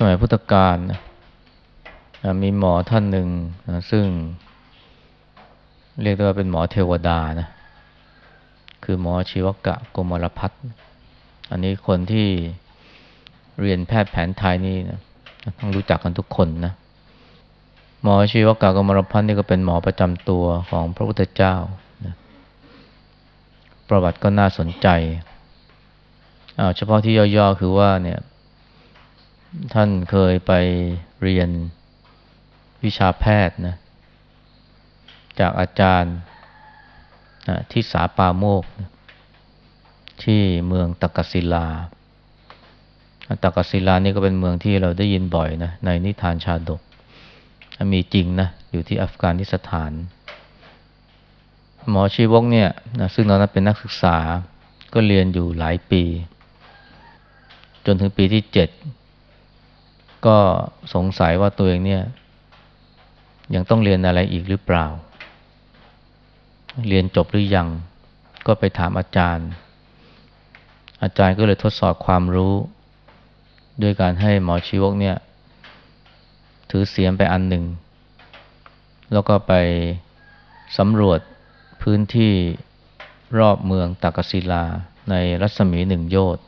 สมัยพุทธกาลนะมีหมอท่านหนึ่งนะซึ่ง เรียกได้ว่าเป็นหมอเทวดานะคือหมอชีวกะโกมลพัฒน์อันนี้คนที่เรียนแพทย์แผนไทยนี่นะต้องรู้จักกันทุกคนนะหมอชีวกะโกมลพัฒน์นี่ก็เป็นหมอประจำตัวของพระพุทธเจ้านะประวัติก็น่าสนใจเเฉพาะที่ย่อๆคือว่าเนี่ย ท่านเคยไปเรียนวิชาแพทย์นะ จากอาจารย์นะที่สาปาโมกนะที่เมืองตักศิลาตักกศิลานี่ก็เป็นเมืองที่เราได้ยินบ่อยนะ ในนิทานชาดก มีจริงนะ อยู่ที่อัฟกานิสถาน หมอชีวกเนี่ยนะซึ่งตอนนั้นเป็นนักศึกษาก็เรียนอยู่หลายปี จนถึงปีที่เจ็ด ก็สงสัยว่าตัวเองเนี่ย ยังต้องเรียนอะไรอีกหรือเปล่า เรียนจบหรือยัง ก็ไปถามอาจารย์ อาจารย์ก็เลยทดสอบความรู้ ด้วยการให้หมอชีวกเนี่ย ถือเสียมไปอันหนึ่ง แล้วก็ไปสำรวจพื้นที่รอบเมืองตากศิลา ในรัศมีหนึ่งโยชน์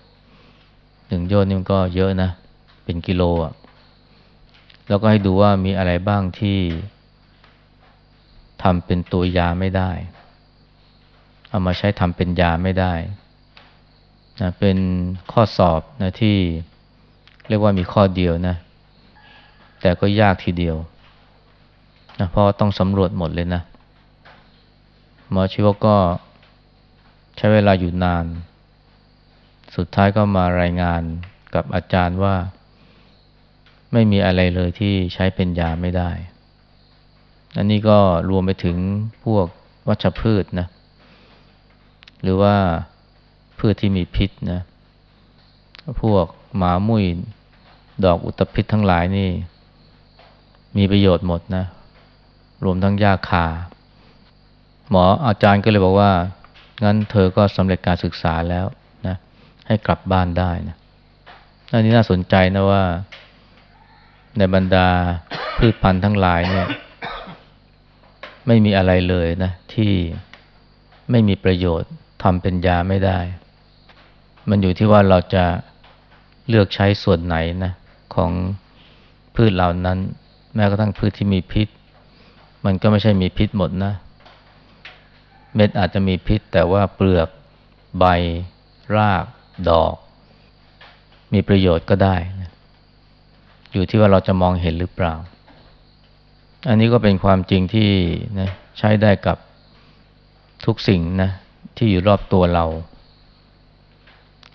หนึ่งโยชน์นี่มันก็เยอะนะ เป็นกิโลอะ แล้วก็ให้ดูว่ามีอะไรบ้างที่ทำเป็นตัวยาไม่ได้ เอามาใช้ทำเป็นยาไม่ได้นะเป็นข้อสอบนะที่เรียกว่ามีข้อเดียวนะ แต่ก็ยากทีเดียวนะเพราะต้องสำรวจหมดเลยนะหมอชีวก็ใช้เวลาอยู่นาน สุดท้ายก็มารายงานกับอาจารย์ว่า ไม่มีอะไรเลยที่ใช้เป็นยาไม่ได้ อันนี้ก็รวมไปถึงพวกวัชพืชนะ หรือว่าพืชที่มีพิษนะ พวกหมามุ้ยดอกอุตภิษทั้งหลายนี่ มีประโยชน์หมดนะ รวมทั้งยาคา หมออาจารย์ก็เลยบอกว่า งั้นเธอก็สำเร็จการศึกษาแล้วนะ ให้กลับบ้านได้นะอันนี้น่าสนใจนะว่า ในบรรดาพืชพันธุ์ทั้งหลายเนี่ย ไม่มีอะไรเลยนะที่ไม่มีประโยชน์ทำเป็นยาไม่ได้ มันอยู่ที่ว่าเราจะเลือกใช้ส่วนไหนนะของพืชเหล่านั้น แม้กระทั่งพืชที่มีพิษ มันก็ไม่ใช่มีพิษหมดนะ เม็ดอาจจะมีพิษ แต่ว่าเปลือก ใบ ราก ดอก มีประโยชน์ก็ได้น อยู่ที่ว่าเราจะมองเห็นหรือเปล่า อันนี้ก็เป็นความจริงที่นะใช้ได้กับทุกสิ่งนะที่อยู่รอบตัวเรา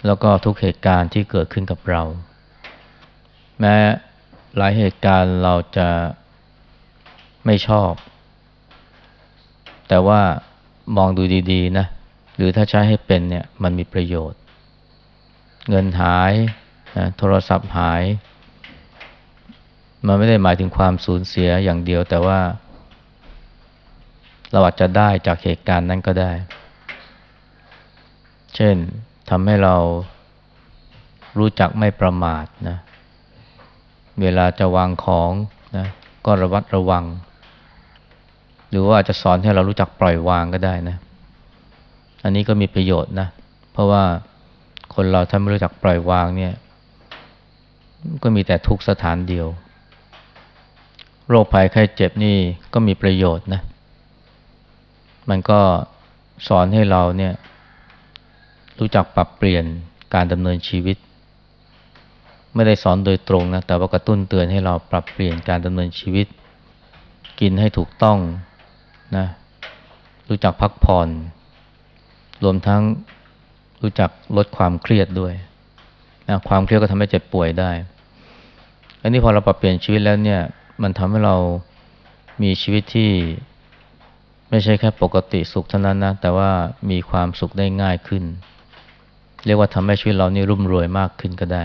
แล้วก็ทุกเหตุการณ์ที่เกิดขึ้นกับเรา แม้หลายเหตุการณ์เราจะไม่ชอบ แต่ว่ามองดูดีๆนะหรือถ้าใช้ให้เป็นเนี่ยมันมีประโยชน์ เงินหายนะโทรศัพท์หาย มันไม่ได้หมายถึงความสูญเสียอย่างเดียว แต่ว่า เราอาจจะได้จากเหตุการณ์นั้นก็ได้ เช่นทำให้เรารู้จักไม่ประมาทนะ เวลาจะวางของนะก็ระวัดระวัง หรือว่าจะสอนให้เรารู้จักปล่อยวางก็ได้นะ อันนี้ก็มีประโยชน์นะ เพราะว่าคนเราถ้าไม่รู้จักปล่อยวางเนี่ย ก็มีแต่ทุกสถานเดียว โรคภัยไข้เจ็บนี่ก็มีประโยชน์นะ มันก็สอนให้เราเนี่ย รู้จักปรับเปลี่ยนการดำเนินชีวิต ไม่ได้สอนโดยตรงนะ แต่ว่ากระตุ้นเตือนให้เราปรับเปลี่ยนการดำเนินชีวิต กินให้ถูกต้องนะ รู้จักพักผ่อน รวมทั้งรู้จักลดความเครียดด้วยนะความเครียดก็ทำให้เจ็บป่วยได้ อันนี้พอเราปรับเปลี่ยนชีวิตแล้วเนี่ย มันทำให้เรามีชีวิตที่ไม่ใช่แค่ปกติสุขเท่านั้นนะ แต่ว่ามีความสุขได้ง่ายขึ้น เรียกว่าทำให้ชีวิตเรานี่รุ่มรวยมากขึ้นก็ได้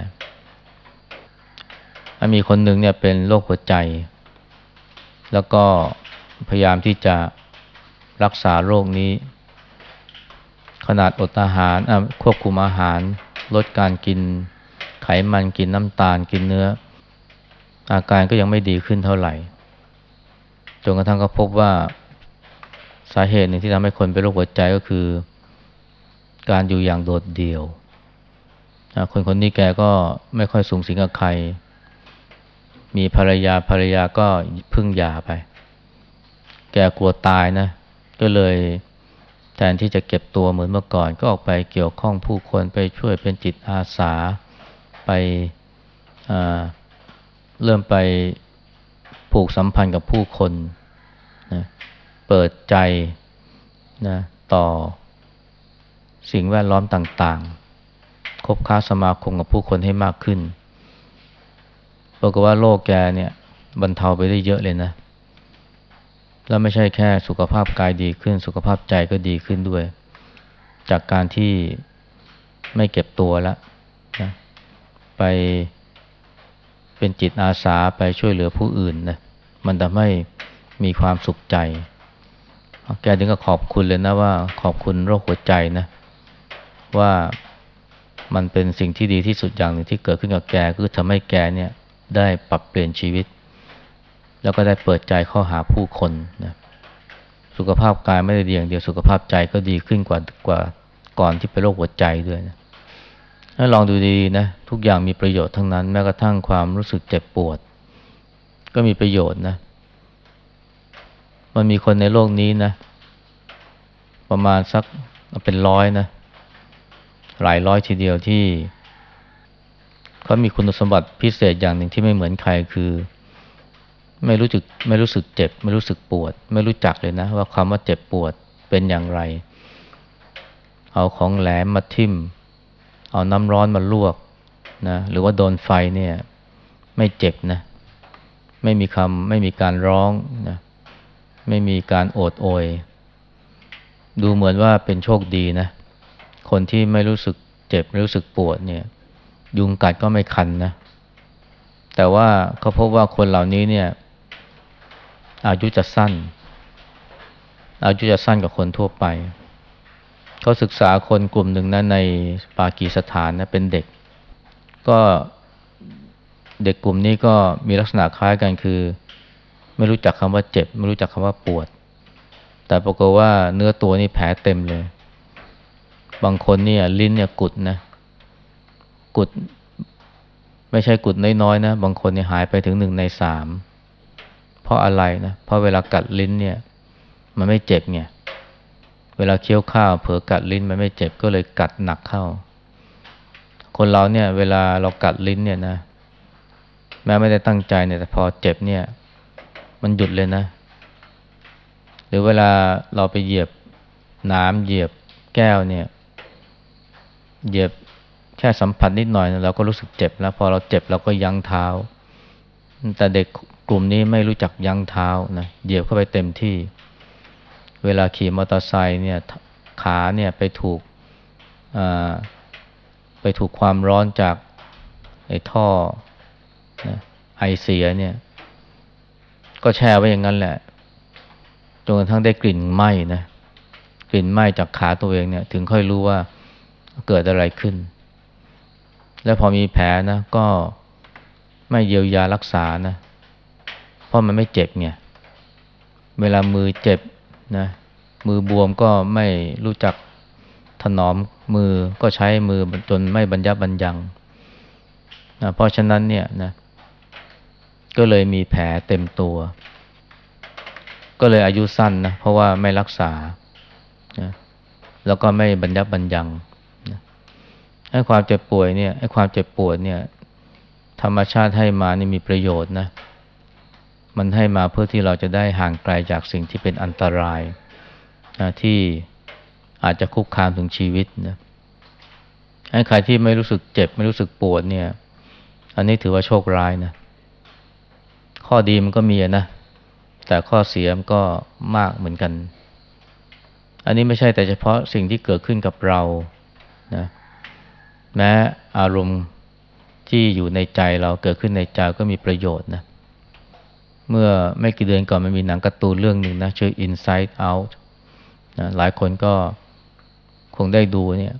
มีคนหนึ่งเนี่ยเป็นโรคหัวใจ แล้วก็พยายามที่จะรักษาโรคนี้ ขนาดอดอาหารควบคุมอาหาร ลดการกินไขมันกินน้ำตาลกินเนื้อ อาการก็ยังไม่ดีขึ้นเท่าไหร่จนกระทั่งก็พบว่าสาเหตุหนึ่งที่ทำให้คนเป็นโรคหัวใจก็คือ การอยู่อย่างโดดเดี่ยว คนคนนี้แกก็ไม่ค่อยสูงสิงกับใคร มีภรรยาภรรยาก็พึ่งยาไป แกกลัวตายนะ ก็เลยแทนที่จะเก็บตัวเหมือนเมื่อก่อน ก็ออกไปเกี่ยวข้องผู้คนไปช่วยเป็นจิตอาสาไปอ่า เริ่มไปผูกสัมพันธ์กับผู้คนนะเปิดใจนะต่อสิ่งแวดล้อมต่างๆ คบค้าสมาคมกับผู้คนให้มากขึ้นปรากฏว่าโรคแกเนี่ยบรรเทาไปได้เยอะเลยนะ แล้วไม่ใช่แค่สุขภาพกายดีขึ้น สุขภาพใจก็ดีขึ้นด้วย จากการที่ไม่เก็บตัวแล้วนะไป เป็นจิตอาสาไปช่วยเหลือผู้อื่นนะมันทำให้มีความสุขใจ แกถึงก็ขอบคุณเลยนะว่าขอบคุณโรคหัวใจนะ ว่ามันเป็นสิ่งที่ดีที่สุดอย่างหนึ่งที่เกิดขึ้นกับแกคือทำให้แกเนี่ยได้ปรับเปลี่ยนชีวิต แล้วก็ได้เปิดใจเข้าหาผู้คนนะสุขภาพกายไม่ได้ดีอย่างเดียวสุขภาพใจก็ดีขึ้นกว่ากว่าก่อนที่เป็นโรคหัวใจด้วยนะ ถ้าลองดูดีนะทุกอย่างมีประโยชน์ทั้งนั้น แม้กระทั่งความรู้สึกเจ็บปวด ก็มีประโยชน์นะ มันมีคนในโลกนี้นะ ประมาณสักเป็นร้อยนะ หลายร้อยทีเดียวที่เขามีคุณสมบัติพิเศษอย่างหนึ่งที่ไม่เหมือนใครคือ ไม่รู้สึกไม่รู้สึกเจ็บ ไม่รู้สึกปวด ไม่รู้จักเลยนะ ว่าคำว่าเจ็บปวดเป็นอย่างไร เอาของแหลมมาทิ่ม เอาน้ำร้อนมาลวกนะหรือว่าโดนไฟเนี่ยไม่เจ็บนะ ไม่มีคำไม่มีการร้องนะไม่มีการโอดโอย ดูเหมือนว่าเป็นโชคดีนะ คนที่ไม่รู้สึกเจ็บไม่รู้สึกปวดเนี่ย ยุงกัดก็ไม่คันนะแต่ว่าเขาพบว่าคนเหล่านี้เนี่ย อายุจะสั้น อายุจะสั้นกว่าคนทั่วไป เขาศึกษาคนกลุ่มหนึ่งนะในปากีสถานนะเป็นเด็ก ก็เด็กกลุ่มนี้ก็มีลักษณะคล้ายกันคือ ไม่รู้จักคำว่าเจ็บ ไม่รู้จักคำว่าปวด แต่ปรากฏว่าเนื้อตัวนี่แผลเต็มเลย บางคนเนี่ยลิ้นเนี่ยกุดนะ กุด ไม่ใช่กุดน้อยๆนะ บางคนเนี่ยหายไปถึงหนึ่งในสามเพราะอะไรนะ เพราะเวลากัดลิ้นเนี่ย มันไม่เจ็บเนี่ย เวลาเคี้ยวข้าวเผลอกัดลิ้นมันไม่เจ็บก็เลยกัดหนักเข้า คนเราเนี่ย เวลาเรากัดลิ้นเนี่ยนะ แม้ไม่ได้ตั้งใจเนี่ยแต่พอเจ็บเนี่ย มันหยุดเลยนะ หรือเวลาเราไปเหยียบน้ำเหยียบแก้วเนี่ย เหยียบแค่สัมผัสนิดหน่อยเราก็รู้สึกเจ็บแล้ว พอเราเจ็บเราก็ยั้งเท้า แต่เด็กกลุ่มนี้ไม่รู้จักยั้งเท้านะเหยียบเข้าไปเต็มที่ เวลาขี่มอเตอร์ไซค์เนี่ยขาเนี่ยไปถูกไปถูกความร้อนจากไอ้ท่อไอเสียเนี่ย ก็แช่ไว้อย่างนั้นแหละจนกระทั่งได้กลิ่นไหม้นะกลิ่นไหม้จากขาตัวเองเนี่ย ถึงค่อยรู้ว่าเกิดอะไรขึ้น แล้วพอมีแผลนะ ก็ไม่เยียวยารักษานะ เพราะมันไม่เจ็บเนี่ยเวลามือเจ็บ นะมือบวมก็ไม่รู้จักถนอมมือก็ใช้มือจนไม่บรรยับบรรยังนะเพราะฉะนั้นเนี่ยนะก็เลยมีแผลเต็มตัว ก็เลยอายุสั้นนะเพราะว่าไม่รักษานะแล้วก็ไม่บรรยับบรรยังนะให้ความเจ็บป่วยเนี่ยให้ความเจ็บปวดเนี่ย ธรรมชาติให้มานี่มีประโยชน์นะ มันให้มาเพื่อที่เราจะได้ห่างไกลจากสิ่งที่เป็นอันตรายนะที่อาจจะคุกคามถึงชีวิตนะให้ใครที่ไม่รู้สึกเจ็บ ไม่รู้สึกปวดเนี่ย อันนี้ถือว่าโชคร้ายนะ ข้อดีมันก็มีนะ แต่ข้อเสียมันก็มากเหมือนกัน อันนี้ไม่ใช่แต่เฉพาะสิ่งที่เกิดขึ้นกับเรานะแม้อารมณ์ที่อยู่ในใจเราเกิดขึ้นในใจก็มีประโยชน์นะ เมื่อไม่กี่เดือนก่อนมันมีหนังการ์ตูนเรื่องหนึ่งนะชื่อ Inside Out นะหลายคนก็คงได้ดูเนี่ย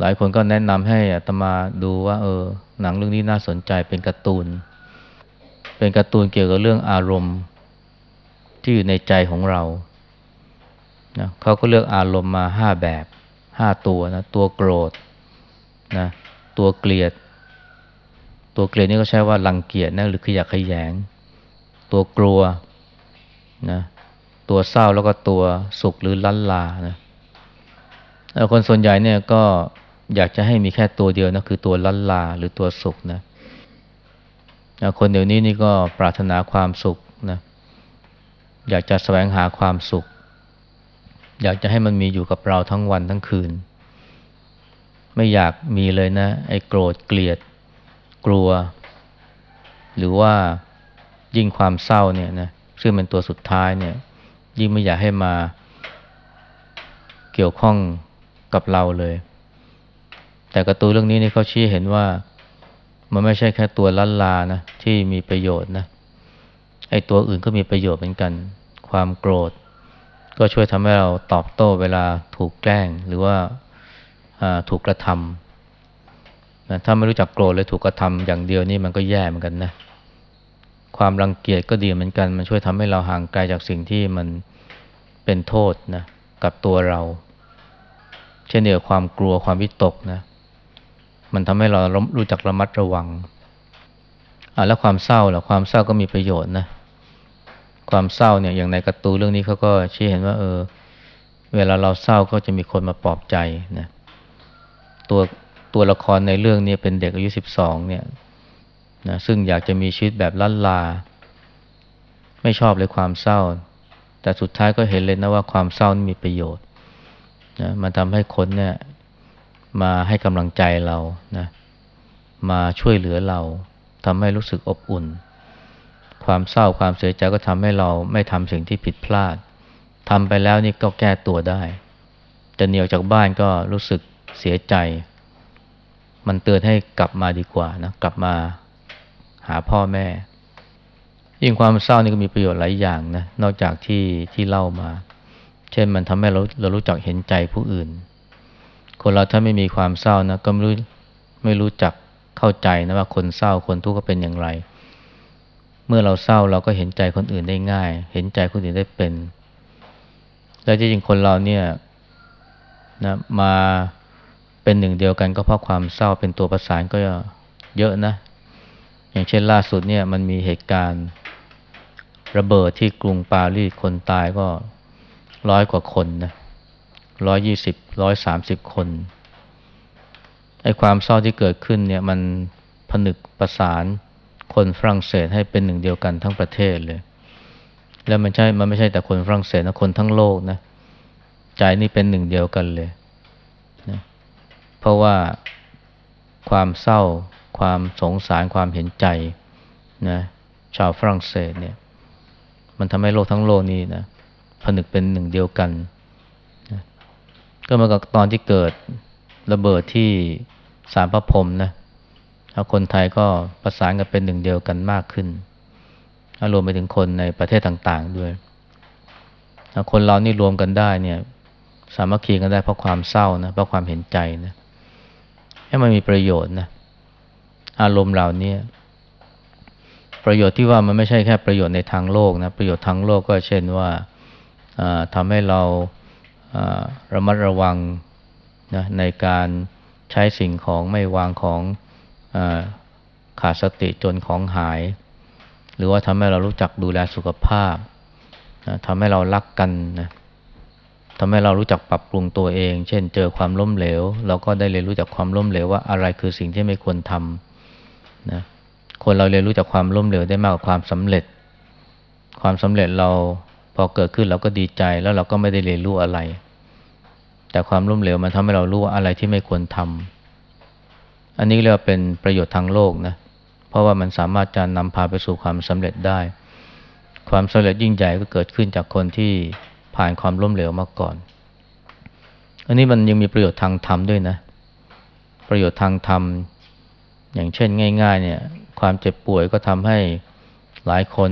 หลายคนก็แนะนำให้อัตมาดูว่า เออ หนังเรื่องนี้น่าสนใจเป็นการ์ตูน เป็นการ์ตูนเกี่ยวกับเรื่องอารมณ์ ที่อยู่ในใจของเรานะเขาก็เลือกอารมณ์มาห้าแบบห้าตัวนะตัวโกรธนะตัวเกลียด ตัวเกลียดนี่ก็ใช้ว่ารังเกียจนะหรือขยะขยง ตัวกลัวนะตัวเศร้าแล้วก็ตัวสุขหรือลันลานะแล้วคนส่วนใหญ่เนี่ยก็อยากจะให้มีแค่ตัวเดียวนะคือตัวลันลาหรือตัวสุขนะคนเดี๋ยวนี้นี่ก็ปรารถนาความสุขนะอยากจะแสวงหาความสุข อยากจะให้มันมีอยู่กับเราทั้งวันทั้งคืน ไม่อยากมีเลยนะ ไอ้โกรธเกลียด กลัว หรือว่า ยิ่งความเศร้าเนี่ยนะซึ่งเป็นตัวสุดท้ายเนี่ย ยิ่งไม่อยากให้มาเกี่ยวข้องกับเราเลย แต่กระตูเรื่องนี้นี่เขาชี้เห็นว่า มันไม่ใช่แค่ตัวลันลานะที่มีประโยชน์นะไอ้ตัวอื่นก็มีประโยชน์เหมือนกัน ความโกรธ ก็ช่วยทำให้เราตอบโต้เวลาถูกแกล้งหรือว่าถูกกระทำนะถ้าไม่รู้จักโกรธเลยถูกกระทำอย่างเดียวนี่มันก็แย่เหมือนกันนะ ความรังเกียจก็ดีเหมือนกัน มันช่วยทำให้เราห่างไกลจากสิ่งที่มันเป็นโทษนะกับตัวเรา เช่นเดียวความกลัวความวิตกนะ มันทำให้เรารู้จักระมัดระวังอ่าแล้วความเศร้าล่ะความเศร้าก็มีประโยชน์นะความเศร้าเนี่ยอย่างในกระตูเรื่องนี้เขาก็ชี้เห็นว่า เออ เวลาเราเศร้าก็จะมีคนมาปลอบใจนะตัวตัวละครในเรื่องนี้เป็นเด็กอายุสิบสองเนี่ย นะซึ่งอยากจะมีชีวิตแบบล้านลา ไม่ชอบเลยความเศร้า แต่สุดท้ายก็เห็นเลยนะว่าความเศร้านี่มีประโยชน์นะมันทำให้คนเนี่ยมาให้กำลังใจเรานะมาช่วยเหลือเราทำให้รู้สึกอบอุ่น ความเศร้าความเสียใจก็ทำให้เราไม่ทำสิ่งที่ผิดพลาดทำไปแล้วนี่ก็แก้ตัวได้ จะเหนียวจากบ้านก็รู้สึกเสียใจ มันเตือนให้กลับมาดีกว่านะ กลับมา หาพ่อแม่ ยิ่งความเศร้านี่ก็มีประโยชน์หลายอย่างนะนอกจากที่ที่เล่ามา เช่นมันทำให้เราเรารู้จักเห็นใจผู้อื่น คนเราถ้าไม่มีความเศร้านะก็ไม่รู้ไม่รู้จักเข้าใจนะว่าคนเศร้าคนทุกข์ก็เป็นอย่างไร เมื่อเราเศร้าเราก็เห็นใจคนอื่นได้ง่าย เห็นใจคนอื่นได้เป็น และจริงๆคนเราเนี่ยนะมาเป็นหนึ่งเดียวกันก็เพราะความเศร้าเป็นตัวประสานก็เยอะนะ อย่างเช่นล่าสุดเนี่ยมันมีเหตุการณ์ระเบิดที่กรุงปารีสคนตายก็ร้อยกว่าคนนะร้อยยี่สิบร้อยสามสิบคนไอ้ความเศร้าที่เกิดขึ้นเนี่ยมันผนึกประสานคนฝรั่งเศสให้เป็นหนึ่งเดียวกันทั้งประเทศเลย แล้วมันใช่มันไม่ใช่แต่คนฝรั่งเศสนะคนทั้งโลกนะใจนี่เป็นหนึ่งเดียวกันเลยนะเพราะว่าความเศร้า ความสงสารความเห็นใจนะชาวฝรั่งเศสเนี่ย มันทำให้โลกทั้งโลกนี้นะผนึกเป็นหนึ่งเดียวกันนะก็มากับตอนที่เกิดระเบิดที่สารพระพรมนะคนไทยก็ประสานกันเป็นหนึ่งเดียวกันมากขึ้นรวมไปถึงคนในประเทศต่างๆด้วยคนเรานี่รวมกันได้เนี่ย สามัคคีกันได้เพราะความเศร้านะเพราะความเห็นใจนะให้มันมีประโยชน์นะ อารมณ์เหล่านี้ประโยชน์ที่ว่ามันไม่ใช่แค่ประโยชน์ในทางโลกนะประโยชน์ทางโลกก็เช่นว่าทำให้เราระมัดระวังนะในการใช้สิ่งของไม่วางของขาดสติจนของหาย หรือว่าทำให้เรารู้จักดูแลสุขภาพนะทำให้เรารักกันนะทำให้เรารู้จักปรับปรุงตัวเอง เช่น เจอความล้มเหลว เราก็ได้เรียนรู้จากความล้มเหลวว่าอะไรคือสิ่งที่ไม่ควรทำ นะคนเราเรียนรู้จากความล้มเหลวได้มากกว่าความสำเร็จ ความสำเร็จเราพอเกิดขึ้นเราก็ดีใจแล้วเราก็ไม่ได้เรียนรู้อะไร แต่ความล้มเหลวมันทำให้เรารู้ว่าอะไรที่ไม่ควรทำอันนี้เรียกว่าเป็นประโยชน์ทางโลกนะเพราะว่ามันสามารถจะนำพาไปสู่ความสำเร็จได้ ความสำเร็จยิ่งใหญ่ก็เกิดขึ้นจากคนที่ผ่านความล้มเหลวมาก่อน อันนี้มันยังมีประโยชน์ทางธรรมด้วยนะ ประโยชน์ทางธรรม อย่างเช่นง่าย ๆ เนี่ย ความเจ็บป่วยก็ทำให้หลายคน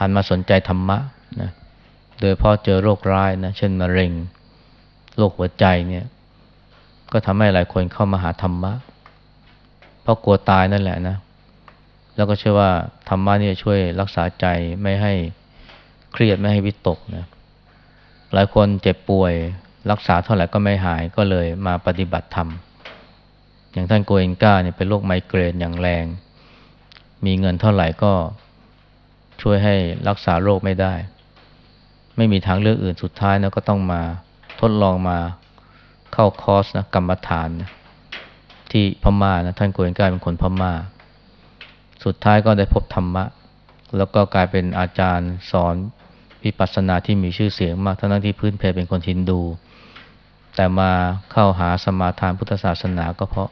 หันมาสนใจธรรมะนะโดยพอเจอโรคร้ายนะเช่นมะเร็งโรคหัวใจเนี่ย ก็ทำให้หลายคนเข้ามาหาธรรมะ เพราะกลัวตายนั่นแหละนะแล้วก็เชื่อว่าธรรมะนี่ช่วยรักษาใจไม่ให้เครียดไม่ให้วิตกนะหลายคนเจ็บป่วย รักษาเท่าไหร่ก็ไม่หายก็เลยมาปฏิบัติธรรม อย่างท่านโกเอนก้าเนี่ยเป็นโรคไมเกรนอย่างแรง มีเงินเท่าไหร่ก็ช่วยให้รักษาโรคไม่ได้ ไม่มีทางเลือกอื่นสุดท้ายนะก็ต้องมาทดลองมาเข้าคอร์สนะกรรมฐานนะที่พม่านะท่านโกเอนก้าเป็นคนพม่า สุดท้ายก็ได้พบธรรมะ แล้วก็กลายเป็นอาจารย์สอนวิปัสสนาที่มีชื่อเสียงมากทั้งที่พื้นเพเป็นคนฮินดู แต่มาเข้าหาสมาทานพุทธศาสนาก็เพราะ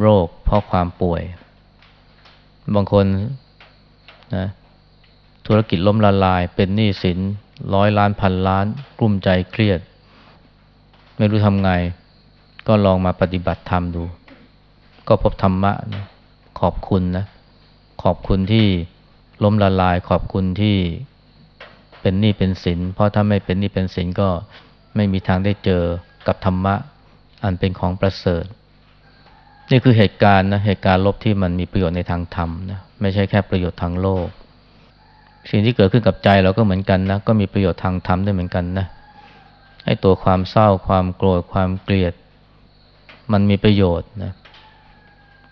โรค เพราะความป่วย บางคนนะธุรกิจล้มละลายเป็นหนี้สินร้อยล้านพันล้าน กลุ้มใจเครียด ไม่รู้ทำไง ก็ลองมาปฏิบัติธรรมดู ก็พบธรรมะนะขอบคุณนะ ขอบคุณที่ล้มละลาย ขอบคุณที่เป็นหนี้เป็นสิน เพราะถ้าไม่เป็นหนี้เป็นสินก็ไม่มีทางได้เจอกับธรรมะ อันเป็นของประเสริฐ นี่คือเหตุการณ์นะเหตุการณ์ลบที่มันมีประโยชน์ในทางธรรมนะไม่ใช่แค่ประโยชน์ทางโลก สิ่งที่เกิดขึ้นกับใจเราก็เหมือนกันนะก็มีประโยชน์ทางธรรมได้เหมือนกันนะให้ตัวความเศร้าความโกรธความเกลียด มันมีประโยชน์นะ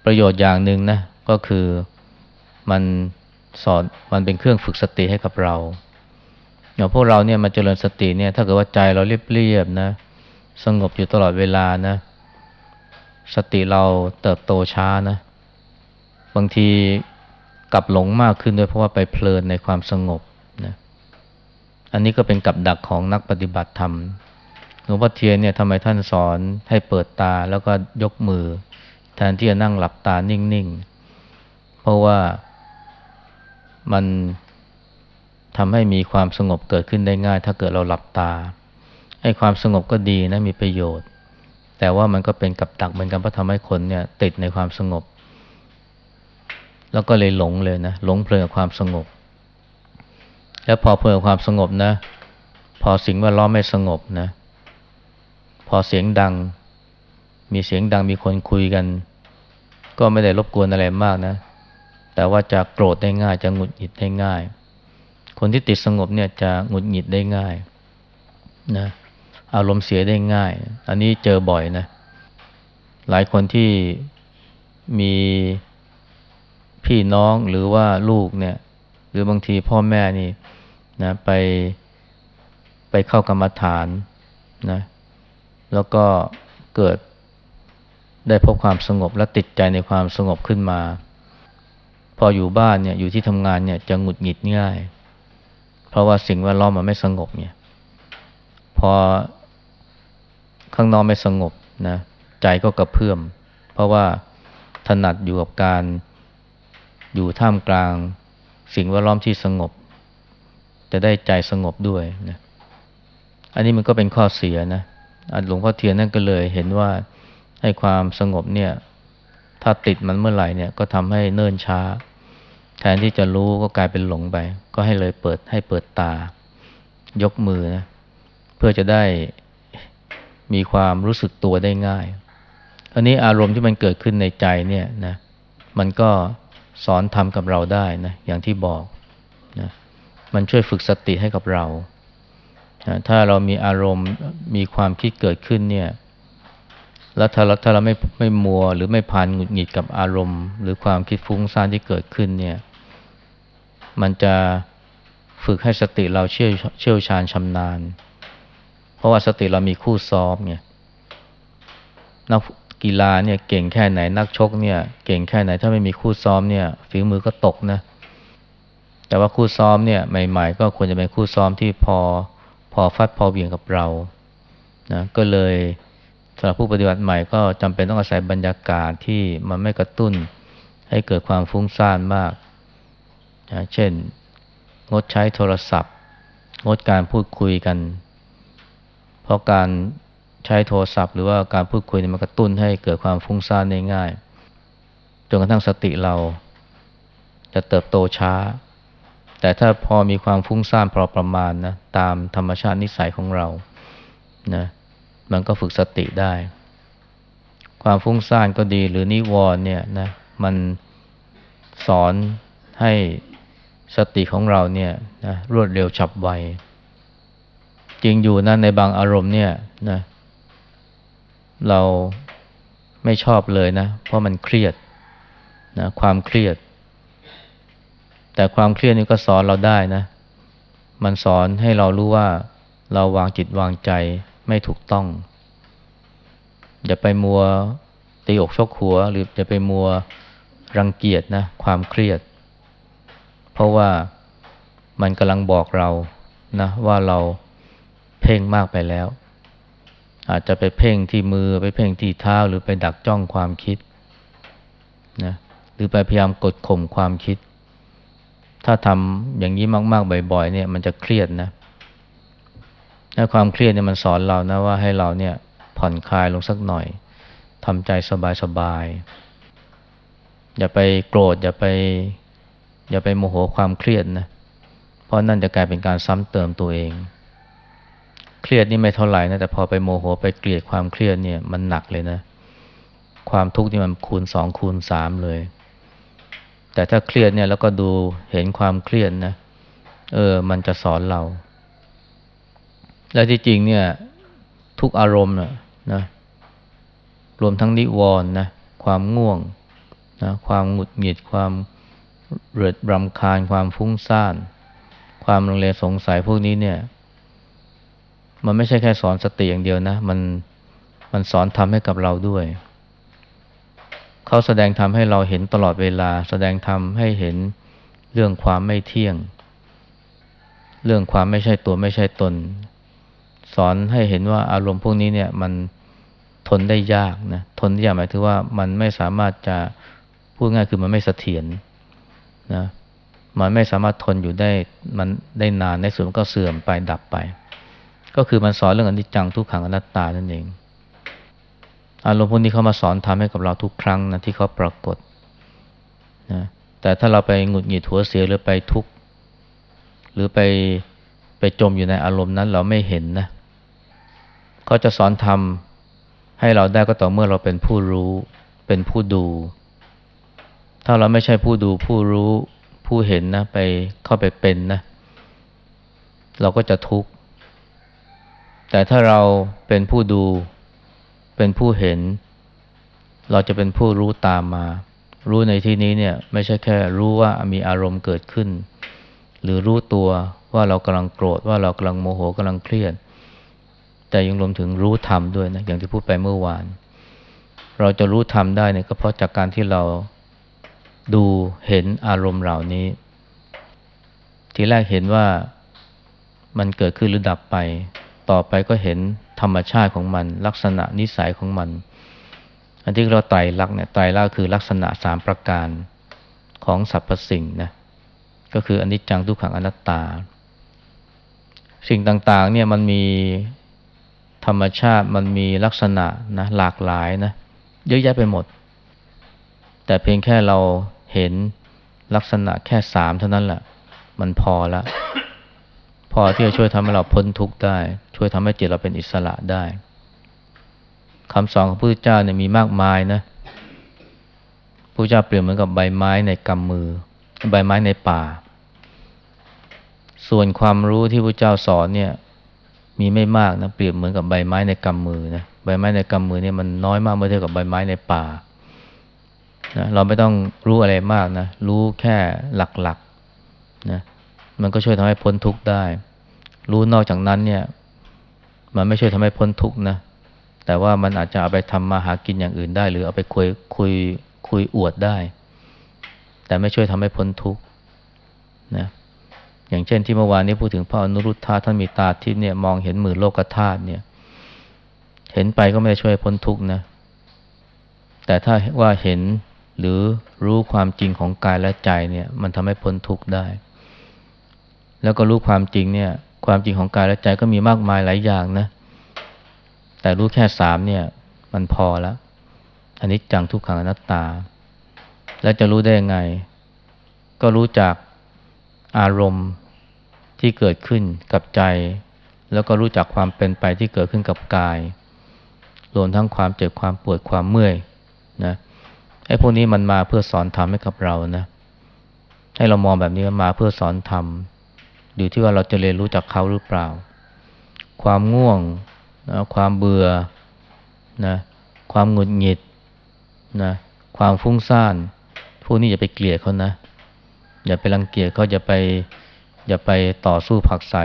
ประโยชน์อย่างหนึ่งนะก็คือมันสอนมันเป็นเครื่องฝึกสติให้กับเราอย่างพวกเราเนี่ยมาเจริญสติเนี่ยถ้าเกิดว่าใจเราเรียบๆนะ สงบอยู่ตลอดเวลานะ สติเราเติบโตช้านะ บางทีกลับหลงมากขึ้นด้วยเพราะว่าไปเพลินในความสงบนะอันนี้ก็เป็นกับดักของนักปฏิบัติธรรมหลวงพ่อเทียนเนี่ยทำไมท่านสอนให้เปิดตาแล้วก็ยกมือ แทนที่จะนั่งหลับตานิ่งๆ เพราะว่ามันทำให้มีความสงบเกิดขึ้นได้ง่าย ถ้าเกิดเราหลับตา ให้ความสงบก็ดีนะมีประโยชน์ แต่ว่ามันก็เป็นกับดักเหมือนกันเพราะทำให้คนเนี่ย ติดในความสงบ แล้วก็เลยหลงเลยนะหลงเพลินกับความสงบ แล้วพอเพลินกับความสงบนะ พอสิ่งแวดล้อมไม่สงบนะ พอเสียงดัง มีเสียงดังมีคนคุยกัน ก็ไม่ได้รบกวนอะไรมากนะ แต่ว่าจะโกรธได้ง่าย จะหงุดหงิดได้ง่าย คนที่ติดสงบเนี่ยจะหงุดหงิดได้ง่าย นะ อารมณ์เสียได้ง่าย อันนี้เจอบ่อยนะ หลายคนที่มีพี่น้องหรือว่าลูกเนี่ย หรือบางทีพ่อแม่นี่นะไปไปเข้ากรรมฐานนะแล้วก็เกิดได้พบความสงบและติดใจในความสงบขึ้นมา พออยู่บ้านเนี่ยอยู่ที่ทำงานเนี่ยจะหงุดหงิดง่าย เพราะว่าสิ่งแวดล้อมมันไม่สงบเนี่ย พอ ข้างนอกไม่สงบนะใจก็กระเพื่อม เพราะว่าถนัดอยู่กับการอยู่ท่ามกลาง สิ่งแวดล้อมที่สงบ จะได้ใจสงบด้วยนะอันนี้มันก็เป็นข้อเสียนะหลวงพ่อเทียนนั่นก็เลยเห็นว่าให้ความสงบเนี่ย ถ้าติดมันเมื่อไหร่เนี่ยก็ทำให้เนิ่นช้า แทนที่จะรู้ก็กลายเป็นหลงไป ก็ให้เลยเปิดให้เปิดตายกมือนะเพื่อจะได้ มีความรู้สึกตัวได้ง่าย อันนี้อารมณ์ที่มันเกิดขึ้นในใจเนี่ยนะ มันก็สอนทำกับเราได้นะ อย่างที่บอกนะมันช่วยฝึกสติให้กับเรานะถ้าเรามีอารมณ์มีความคิดเกิดขึ้นเนี่ย แล้วถ้าเราถ้าเราไม่ไม่มัว หรือไม่พานหงุดหงิดกับอารมณ์ หรือความคิดฟุ้งซ่านที่เกิดขึ้นเนี่ย มันจะฝึกให้สติเราเชี่ยวเชี่ยวชาญชำนาญ เพราะว่าสติเรามีคู่ซ้อมเนี่ยนักกีฬาเนี่ยเก่งแค่ไหนนักชกเนี่ย เก่งแค่ไหนถ้าไม่มีคู่ซ้อมเนี่ยฝีมือก็ตกนะ แต่ว่าคู่ซ้อมเนี่ยใหม่ ๆ ก็ควรจะเป็นคู่ซ้อมที่พอพอฟัดพอเบี่ยงกับเรานะก็เลยสำหรับผู้ปฏิบัติใหม่ก็จำเป็นต้องอาศัยบรรยากาศที่มันไม่กระตุ้น ให้เกิดความฟุ้งซ่านมากนะเช่น งดใช้โทรศัพท์ งดการพูดคุยกัน เพราะการใช้โทรศัพท์ หรือว่าการพูดคุยมันกระตุ้นให้เกิดความฟุ้งซ่านง่ายจนกระทั่งสติเราจะเติบโตช้า แต่ถ้าพอมีความฟุ้งซ่านพอประมาณนะตามธรรมชาตินิสัยของเรานะมันก็ฝึกสติได้ ความฟุ้งซ่านก็ดีหรือนิวรณ์เนี่ยนะมันสอนให้สติของเราเนี่ยนะรวดเร็วฉับไว จริงอยู่นะในบางอารมณ์เนี่ยนะเราไม่ชอบเลยนะ เพราะมันเครียดนะความเครียด แต่ความเครียดนี่ก็สอนเราได้นะ มันสอนให้เรารู้ว่าเราวางจิตวางใจไม่ถูกต้อง อย่าไปมัวตีอกชกหัว หรืออย่าไปมัวรังเกียจนะ ความเครียด เพราะว่ามันกำลังบอกเรานะ ว่าเรา พ่งมากไปแล้ว อาจจะไปเพ่งที่มือไปเพ่งที่เท้าหรือไปดักจ้องความคิดนะหรือไปพยายามกดข่มความคิด ถ้าทำอย่างนี้มาก ๆ บ่อย ๆ เนี่ยมันจะเครียดนะถ้าความเครียดเนี่ยมันสอนเรานะว่าให้เราเนี่ยผ่อนคลายลงสักหน่อยทำใจสบาย ๆ อย่าไปโกรธอย่าไป อย่าไปโมโหความเครียดนะเพราะนั่นจะกลายเป็นการซ้ำเติมตัวเอง เครียดนี่ไม่เท่าไหร่นะแต่พอไปโมโหไปเกลียดความเครียดเนี่ยมันหนักเลยนะ ความทุกข์นี่มันคูณสองคูณสามเลย แต่ถ้าเครียดเนี่ยแล้วก็ดูเห็นความเครียดนะ เออ มันจะสอนเรา และที่จริงเนี่ย ทุกอารมณ์นะนะรวมทั้งนิวรณ์นะความง่วงนะความหงุดหงิดความเรือดรำคาญ ความฟุ้งซ่าน ความลังเลสงสัยพวกนี้เนี่ย มันไม่ใช่แค่สอนสติอย่างเดียวนะ มันมันสอนทำให้กับเราด้วย เขาแสดงทำให้เราเห็นตลอดเวลา แสดงทำให้เห็นเรื่องความไม่เที่ยง เรื่องความไม่ใช่ตัวไม่ใช่ตน สอนให้เห็นว่าอารมณ์พวกนี้เนี่ยมันทนได้ยากนะทนได้ยากหมายถึงว่ามันไม่สามารถจะพูดง่ายคือมันไม่เสถียรนะมันไม่สามารถทนอยู่ได้มันได้นานในส่วนก็เสื่อมไปดับไป ก็คือมันสอนเรื่องอนิจจังทุกขังอนัตตานั่นเอง อารมณ์พวกนี้เขามาสอนทำให้กับเราทุกครั้งนะที่เขาปรากฏนะแต่ถ้าเราไปหงุดหงิดหัวเสียหรือไปทุกข์หรือไปไปจมอยู่ในอารมณ์นั้นเราไม่เห็นนะเขาจะสอนทำให้เราได้ก็ต่อเมื่อเราเป็นผู้รู้เป็นผู้ดู ถ้าเราไม่ใช่ผู้ดูผู้รู้ผู้เห็นนะไปเข้าไปเป็นนะ เราก็จะทุกข์ แต่ถ้าเราเป็นผู้ดู เป็นผู้เห็น เราจะเป็นผู้รู้ตามมา รู้ในที่นี้เนี่ยไม่ใช่แค่รู้ว่ามีอารมณ์เกิดขึ้น หรือรู้ตัวว่าเรากำลังโกรธว่าเรากำลังโมโหกำลังเครียด แต่ยังรวมถึงรู้ธรรมด้วยนะอย่างที่พูดไปเมื่อวาน เราจะรู้ธรรมได้เนี่ยก็เพราะจากการที่เราดูเห็นอารมณ์เหล่านี้ ทีแรกเห็นว่ามันเกิดขึ้นหรือดับไป ต่อไปก็เห็นธรรมชาติของมัน ลักษณะนิสัยของมัน อันที่เราไตรลักษณ์เนี่ยไตรลักษณ์คือลักษณะสามประการของสรรพสิ่งนะก็คืออนิจจังทุกขังอนัตตา สิ่งต่างๆเนี่ยมันมีธรรมชาติมันมีลักษณะนะหลากหลายนะเยอะแยะไปหมด แต่เพียงแค่เราเห็นลักษณะแค่สามเท่านั้นแหละมันพอละ พอที่จะช่วยทำให้เราพ้นทุกข์ได้ ช่วยทำให้จิตเราเป็นอิสระได้คำสอนของพระพุทธเจ้าเนี่ยมีมากมายนะพระเจ้าเปรียบเหมือนกับใบไม้ในกำมือ ใบไม้ในป่า ส่วนความรู้ที่พระเจ้าสอนเนี่ย มีไม่มากนะเปรียบเหมือนกับใบไม้ในกำมือนะใบไม้ในกำมือเนี่ยมันน้อยมากเมื่อเทียบกับใบไม้ในป่านะเราไม่ต้องรู้อะไรมากนะ รู้แค่หลักๆนะ มันก็ช่วยทำให้พ้นทุกข์ได้ รู้นอกจากนั้นเนี่ย มันไม่ช่วยทำให้พ้นทุกข์นะ แต่ว่ามันอาจจะเอาไปทำมาหากินอย่างอื่นได้ หรือเอาไปคุยคุยคุยอวดได้ แต่ไม่ช่วยทำให้พ้นทุกข์นะ อย่างเช่นที่เมื่อวานนี้พูดถึงพระอนุรุทธะท่านมีตาทิพย์เนี่ยมองเห็นหมื่นโลกธาตุเนี่ย เห็นไปก็ไม่ได้ช่วยพ้นทุกข์นะ แต่ถ้าว่าเห็นหรือรู้ความจริงของกายและใจเนี่ย มันทำให้พ้นทุกข์ได้ แล้วก็รู้ความจริงเนี่ย ความจริงของกายและใจก็มีมากมายหลายอย่างนะ แต่รู้แค่สามเนี่ย มันพอแล้วอันนี้จังทุกขังอนัตตา แล้วจะรู้ได้ยังไง ก็รู้จากอารมณ์ที่เกิดขึ้นกับใจ แล้วก็รู้จักความเป็นไปที่เกิดขึ้นกับกายรวมทั้งความเจ็บความปวดความเมื่อยนะไอ้พวกนี้มันมาเพื่อสอนธรรมให้กับเรานะ ให้เรามองแบบนี้มาเพื่อสอนธรรม อยู่ที่ว่าเราจะเรียนรู้จากเขาหรือเปล่า ความง่วงนะความเบื่อนะความหงุดหงิดนะความฟุ้งซ่านพวกนี้อย่าไปเกลียดเขานะ อย่าไปรังเกียจเขาอย่าไปอย่าไปต่อสู้ผักใส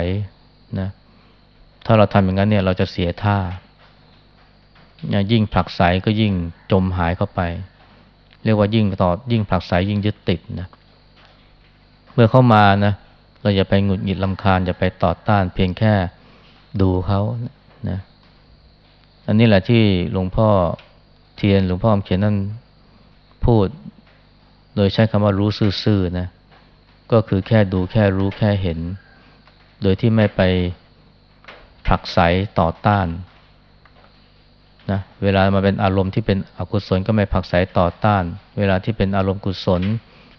นะถ้าเราทำอย่างนั้นเนี่ยเราจะเสียท่า ยิ่งผลักไสก็ยิ่งจมหายเข้าไป เรียกว่ายิ่งต่อยิ่งผลักไสยิ่งยึดติดนะเมื่อเข้ามานะ เราอย่าไปหงุดหงิดลำคาญอย่าไปต่อต้านเพียงแค่ดูเขานะอันนี้แหละที่หลวงพ่อเทียนหลวงพ่อเขียนนั่นพูด โดยใช้คำว่ารู้ซื่อๆนะก็คือแค่ดูแค่รู้แค่เห็น โดยที่ไม่ไปผลักไสต่อต้านนะเวลามาเป็นอารมณ์ที่เป็นอกุศลก็ไม่ผลักใสต่อต้าน เวลาที่เป็นอารมณ์กุศล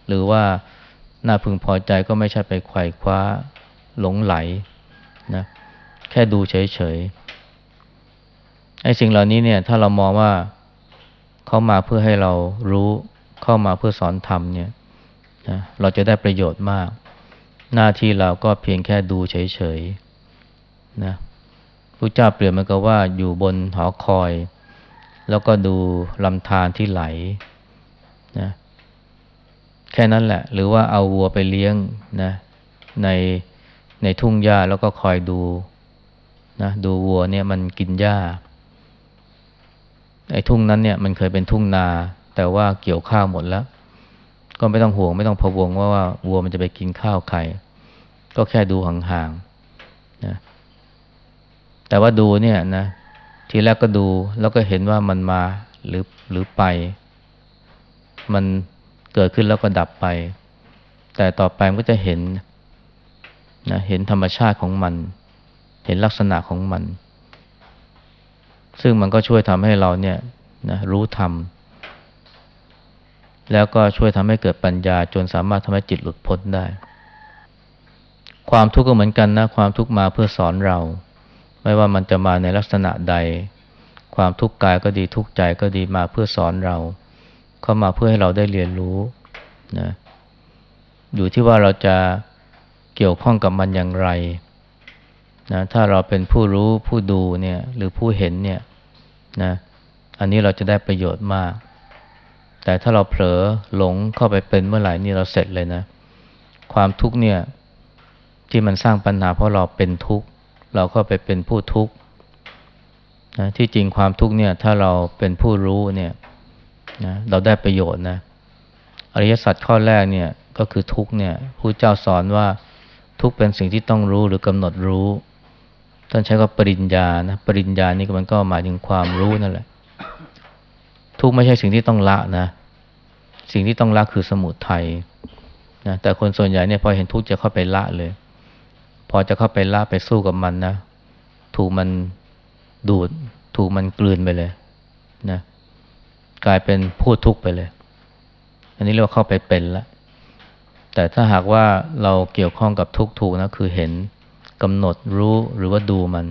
หรือว่า น่าพึงพอใจก็ไม่ใช่ไปไขว่คว้าหลงไหลนะแค่ดูเฉยๆไอ้สิ่งเหล่านี้เนี่ย ถ้าเรามองว่าเขามาเพื่อให้เรารู้ เข้ามาเพื่อสอนธรรมเนี่ยนะเราจะได้ประโยชน์มาก หน้าที่เราก็เพียงแค่ดูเฉยๆนะพระเจ้าเปรียบมันก็ว่าอยู่บนหอคอย แล้วก็ดูลำธารที่ไหล แค่นั้นแหละ หรือว่าเอาวัวไปเลี้ยงนะในในทุ่งหญ้าแล้วก็คอยดูนะดูวัวเนี่ยมันกินหญ้าไอ้ทุ่งนั้นเนี่ยมันเคยเป็นทุ่งนา แต่ว่าเกี่ยวข้าวหมดแล้ว ก็ไม่ต้องห่วงไม่ต้องพะวงว่าว่าวัวมันจะไปกินข้าวใครก็แค่ดูห่างๆนะแต่ว่าดูเนี่ยนะทีแรกก็ดูแล้วก็เห็นว่ามันมาหรือหรือไป มัน เกิดขึ้นแล้วก็ดับไป แต่ต่อไปมันก็จะเห็นนะเห็นธรรมชาติของมัน เห็นลักษณะของมัน ซึ่งมันก็ช่วยทำให้เราเนี่ยนะรู้ธรรม แล้วก็ช่วยทำให้เกิดปัญญาจนสามารถทำให้จิตหลุดพ้นได้ ความทุกข์ก็เหมือนกันนะ ความทุกข์มาเพื่อสอนเรา ไม่ว่ามันจะมาในลักษณะใด ความทุกข์กายก็ดีทุกข์ใจก็ดีมาเพื่อสอนเรา เข้ามาเพื่อให้เราได้เรียนรู้นะอยู่ที่ว่าเราจะเกี่ยวข้องกับมันอย่างไรนะถ้าเราเป็นผู้รู้ผู้ดูเนี่ยหรือผู้เห็นเนี่ยนะอันนี้เราจะได้ประโยชน์มาก แต่ถ้าเราเผลอหลงเข้าไปเป็นเมื่อไหร่นี่เราเสร็จเลยนะ ความทุกข์เนี่ยที่มันสร้างปัญหาเพราะเราเป็นทุกข์ เราก็ไปเป็นผู้ทุกข์นะที่จริงความทุกข์เนี่ยถ้าเราเป็นผู้รู้เนี่ย นะเราได้ประโยชน์นะอริยสัจข้อแรกเนี่ยก็คือทุกข์เนี่ยผู้เจ้าสอนว่าทุกข์เป็นสิ่งที่ต้องรู้หรือกำหนดรู้ท่านใช้ก็ปริญญานะปริญญานี่มันก็หมายถึงความรู้นั่นแหละ ทุกข์ไม่ใช่สิ่งที่ต้องละนะ สิ่งที่ต้องละคือสมุทัยนะแต่คนส่วนใหญ่เนี่ยพอเห็นทุกข์จะเข้าไปละเลย พอจะเข้าไปล่าไปสู้กับมันนะ ถูกมันดูด ถูกมันกลืนไปเลยนะ กลายเป็นผู้ทุกข์ไปเลย อันนี้เรียกว่าเข้าไปเป็นแล้วแต่ถ้าหากว่าเราเกี่ยวข้องกับทุกข์ถูกนะคือเห็นกำหนดรู้หรือว่าดูมัน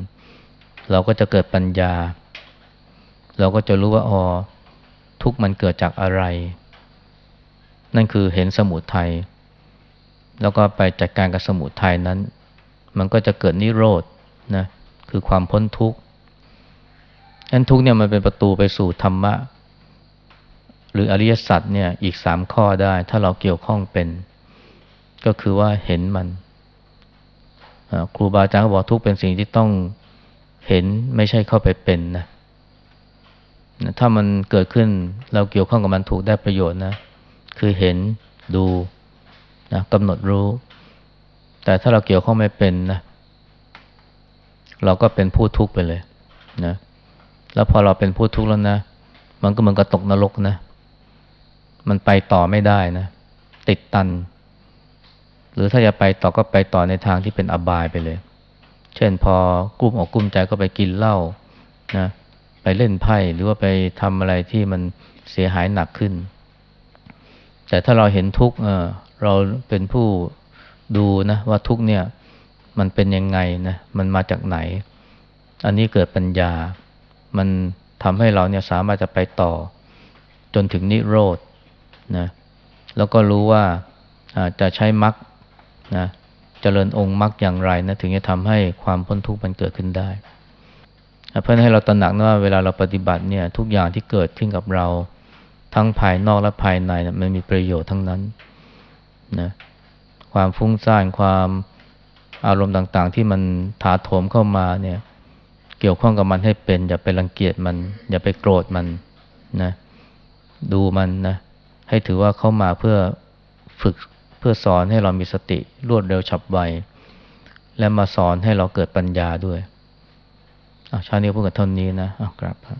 เราก็จะเกิดปัญญา เราก็จะรู้ว่าอ๋อทุกข์มันเกิดจากอะไร นั่นคือเห็นสมุทัยแล้วก็ไปจัดการกับสมุทัยนั้น มันก็จะเกิดนิโรธนะคือความพ้นทุกข์นั้นทุกเนี่ยมันเป็นประตูไปสู่ธรรมะ หรืออริยสัจเนี่ยอีกสามข้อได้ ถ้าเราเกี่ยวข้องเป็น ก็คือว่าเห็นมันครูบาอาจารย์ก็บอกทุกเป็นสิ่งที่ต้องเห็นไม่ใช่เข้าไปเป็นนะถ้ามันเกิดขึ้นเราเกี่ยวข้องกับมันถูกได้ประโยชน์นะ คือเห็นดูนะกำหนดรู้ แต่ถ้าเราเกี่ยวข้องไม่เป็นนะ เราก็เป็นผู้ทุกข์ไปเลยนะแล้วพอเราเป็นผู้ทุกข์แล้วนะ มันก็เหมือนกับตกนรกนะ มันไปต่อไม่ได้นะ ติดตัน หรือถ้าจะไปต่อก็ไปต่อในทางที่เป็นอบายไปเลย เช่นพอกุ้มอกกุ้มใจก็ไปกินเหล้านะไปเล่นไพ่หรือว่าไปทำอะไรที่มันเสียหายหนักขึ้น แต่ถ้าเราเห็นทุกข์เราเป็นผู้ดูนะว่าทุกเนี่ย มันเป็นยังไงนะมันมาจากไหน อันนี้เกิดปัญญา มันทำให้เราเนี่ยสามารถจะไปต่อ จนถึงนิโรธ นะแล้วก็รู้ว่าจะใช้มรรคนะเจริญองค์มรรคอย่างไรนะถึงจะทำให้ความพ้นทุกข์มันเกิดขึ้นได้ เพื่อให้เราตระหนักนะว่าเวลาเราปฏิบัติเนี่ยทุกอย่างที่เกิดขึ้นกับเราทั้งภายนอกและภายในนะมันมีประโยชน์ทั้งนั้นนะความฟุ้งซ่านความอารมณ์ต่างๆ ที่มันถาโถมเข้ามาเนี่ยเกี่ยวข้องกับมันให้เป็น อย่าไปรังเกียจมัน อย่าไปโกรธมันนะดูมันนะ ให้ถือว่าเขามาเพื่อฝึกเพื่อสอนให้เรามีสติรวดเร็วฉับไว และมาสอนให้เราเกิดปัญญาด้วยอาชานี้พูดกับท่านี้นะอ้าวกราบครับ